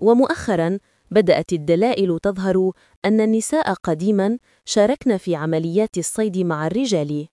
ومؤخرا بدأت الدلائل تظهر أن النساء قديما شاركن في عمليات الصيد مع الرجال.